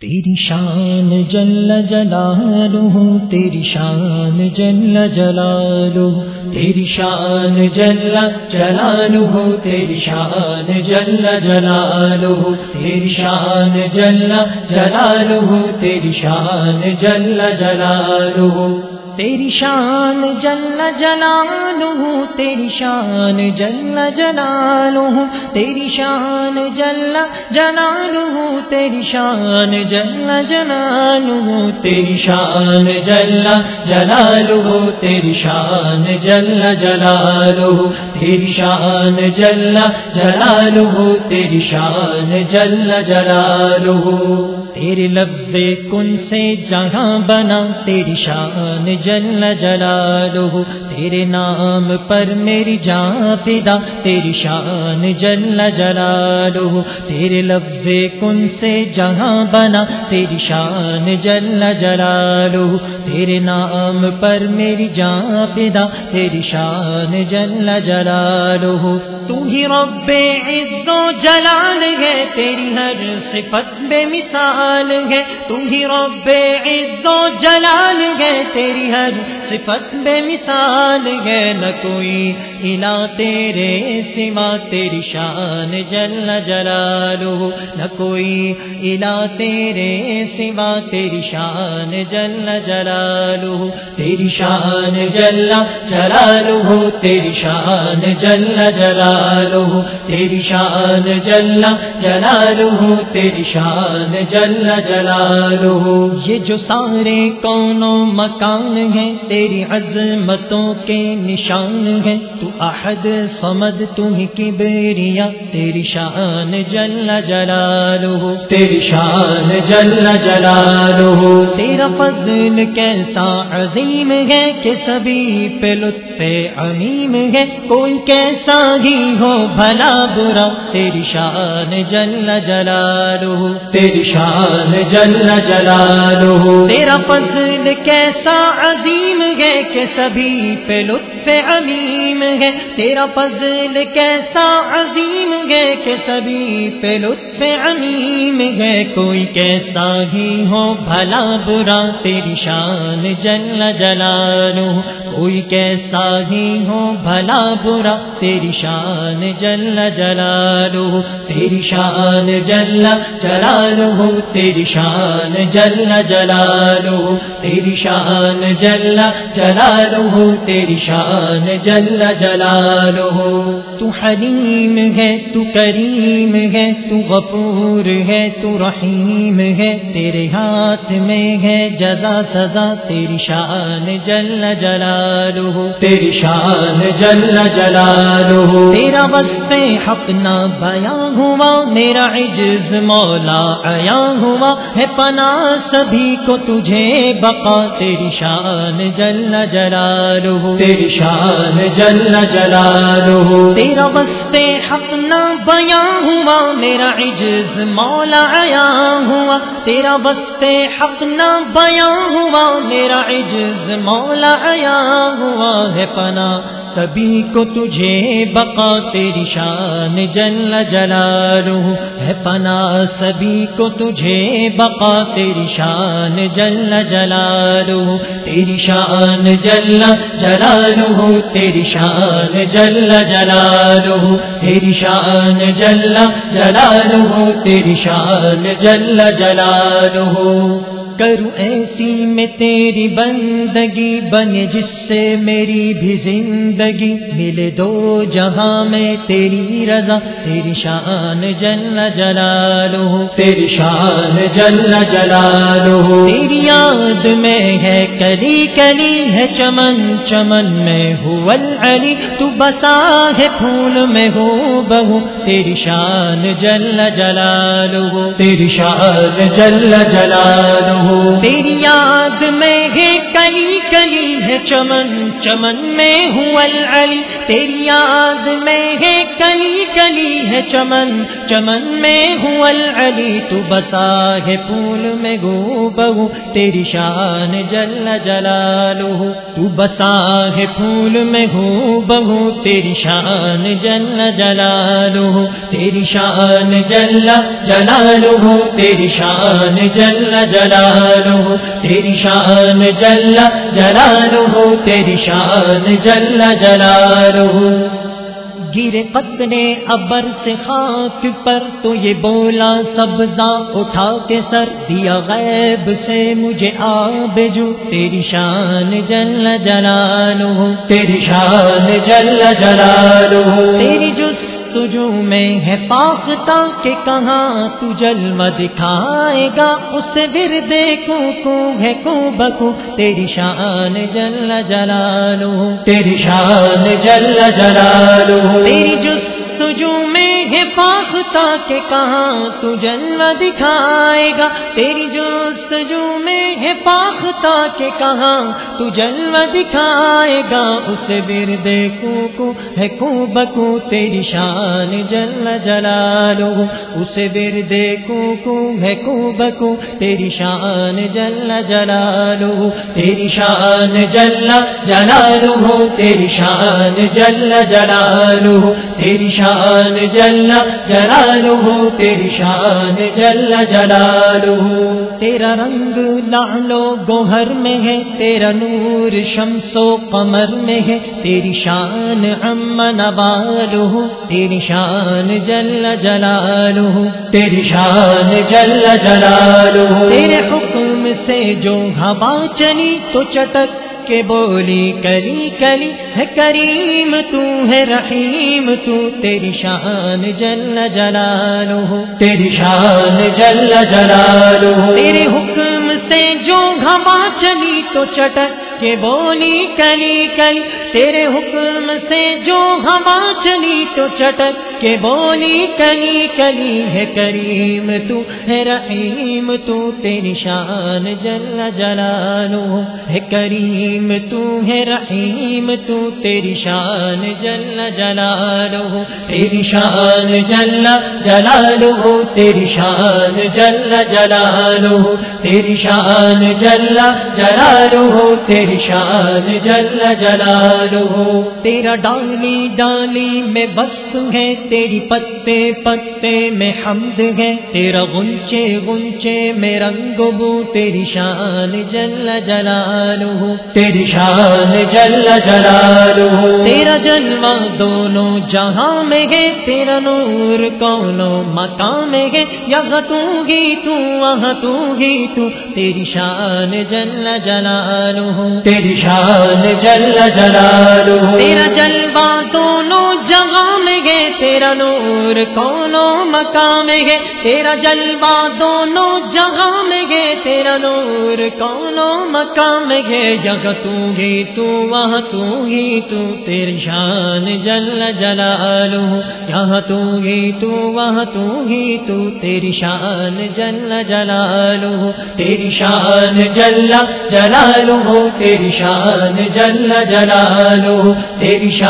تیری شان جل جلالہ، تیری شان جل جلالہ، تیری شان جل جلالہ، تیری شان جل جلالہ، تیری شان جل جلالہ، تیری شان جل جلالہ۔ تیری شان جل جلالہ، تیری شان جل جلالہ، تیری شان جل جلالہ، تیری شان جل جلالہ، تیری شان جل جلالہ، تیری شان جل جلالہ، تیری شان جل جلالہ، تیری شان جل جلالہ۔ تیرے لفظ کن سے جہاں بنا، تیری شان جل جلالہ، تیرے نام پر میری جان پیدا تیری شان جل جلالہ، تیرے لفظ کن سے جہاں بنا، تیری شان جل جلالہ، تیرے نام پر میری جان پیدا تیری شان جل جلالہ۔ تو ہی رب عز و جلال ہے، تیری ہر صفت بے مثال۔ ہے تو ہی رب عز و جلال ہے، تیری ہر صفت بے مثال ہے، نہ کوئی ہلا تیرے سما تیری شان جل جلالہ، نہ کوئی ہلا تیرے سما تیری شان جل جلالہ، تیری شان جل جلالہ، تیری شان جل جلالہ، تیری شان جل جلالہ، تیری شان جل جلالہ۔ یہ جو سارے کونوں مکان ہیں تیری عظمتوں کے نشان ہیں۔ تو احد سمد تمہیں کی بیریا تیری شان جل جلالہ۔ تیری شان جل جلالہ۔ تیرا فضل کیسا عظیم ہے کہ سبھی پہ لطف عمیم ہے۔ کوئی کیسا ہی ہو بھلا برا تیری شان جل جلالہ۔ تیری شان جل جلالہ۔ تیرا فضل کیسا عظیم ہے کہ سبھی پہ لطف عمیم ہے۔ تیرا فضل کیسا عظیم ہے کہ سبھی پہ لطف عمیم ہے۔ کوئی کیسا ہی ہو بھلا برا، تیری شان جل جلالہ۔ کوئی کیسا ہی ہو بھلا برا، تیری شان جل جلالہ، تیری شان جل جلالہ، تیری شان جل جلالہ، تیری شان جل جلالہ، تیری شان جل جلالہ۔ تو حلیم ہے، تو کریم ہے، تو غفور ہے، تو رحیم ہے، تیرے ہاتھ میں ہے جزا سزا، تیری شان جل جلالہ تیری شان جل جلالہ۔ تیرا وسط حق نہ بیاں ہوا میرا عجز مولا آیا ہوا۔ ہے پنا سبھی کو تجھے بقا تیری شان جل جلالہ۔ تیری شان جل جلالہ۔ تیرا وسط حق نہ بیاں ہوا، میرا عجز مولا آیا ہوا۔ تیرا بستے حق نہ بیاں ہوا، میرا عجز مولا آیا ہوا۔ ہے پنا سبھی کو تجھے بقا تیری شان جل جلالہ ہے پنا سبھی کو تجھے بقا تیری شان جل جلالہ تیری شان جل جلالہ تیری شان جل جلالہ تیری شان جل جلالہ تیری شان جل جلالہ کروں ایسی میں تیری بندگی بنے جس سے میری بھی زندگی ملے دو جہاں میں تیری رضا تیری شان جل جلالہ تیری شان جل جلالہ۔ تیری یاد میں ہے کلی کلی ہے چمن چمن میں ہو علی تو بسا ہے پھول میں ہو بہو تیری شان جل جلالہ۔ تیری شان جل ہوں۔ تیری یاد میں ہے کلی کلی ہے چمن چمن میں ہوں۔ العلی تیری یاد میں ہے، کلی کلی ہے چمن چمن میں ہوں العلی، تو بسا ہے پھول میں گو بہو تیری شان جل جلالو تو بسا ہے پھول میں گو بہو تیری شان جل جلالو تیری شان جل جلالو تیری شان جل جلالو تیری شان جل جلالو تیری شان جل جلالو گرے پتنے ابر سے خاک پر تو یہ بولا، سبزہ اٹھا کے سر، دیا غیب سے مجھے آب جو تیری شان جل جلالو تیری شان جل جلالو تیری جس تجو میں ہے پاختا کہ کہاں تو جلم دکھائے گا؟ اس بردے دیکھو کو ہے کو بکو تیری شان جل جلالو تیری شان جل جلالو تیری جستجو میں ہے پاختا کہ کہاں تو جلم دکھائے گا؟ تیری جس میں ہے پاختا کہ کہاں تو جلم دکھائے گا؟ اس بر دیکھو کو ہے کو بکو تیری شان جل جلالو اسے بر دیکھو کو ہے کو بکو تیری شان جل جلالو تیری شان جل جلالو تیری شان جل جلالو تیری شان جل جلالو تیری شان جل جلالو تیرا رنگ لالو گوہر میں ہے تیرا نور شمس و قمر میں ہے۔ تیری شان امن بالو تیری شان جل جلالو تیری شان جل جلالو تیرے حکم سے جو ہوا چلی تو چٹک کے بولی، کلی کلی، ہے کریم تو، ہے رحیم تو، تیری شان جل جلالو تیری شان جل جلالو تیرے حکم سے جو گھما چلی تو چٹک کے بولی کلی کلی، تیرے حکم سے جو ہوا چلی تو چٹک کے بولی کلی کلی ہے کریم تو، ہے رحیم تو، تیری شان جل جلالو ہے کریم تو، ہے رحیم تو، تیری شان جل جلالو تیری شان جل جلالو تیری شان جل جلالو تیری شان جل جلالو تیری شان جل جلالو تیرا ڈالی ڈالی میں بس ہے تیری پتے پتے میں حمد ہے۔ تیرا گنچے گنچے میں رنگ بو تیری شان جل جلالو تیری شان جل جلالو تیرا جلوہ دونوں جہاں میں ہے تیرا نور کونوں مکان میں ہے۔ یہاں تو گی تو وہاں تو گی تو تیری شان جل جلالو تیری شان جل جلالو تیرا جلوہ دونوں جگہ میں گے تیرا نور کونوں مقام میں گے تیرا جلوہ دونوں جگہ میں گے تیرا نور کونوں مقام میں گے جگہ تو گی تو، وہاں تو گی تو، تیری شان جل جلالو یہاں تو گی تو، وہاں تو گی تو، تیری شان جل جلالو تیری شان جل جلالو تیری شان جل جلالو تیری شان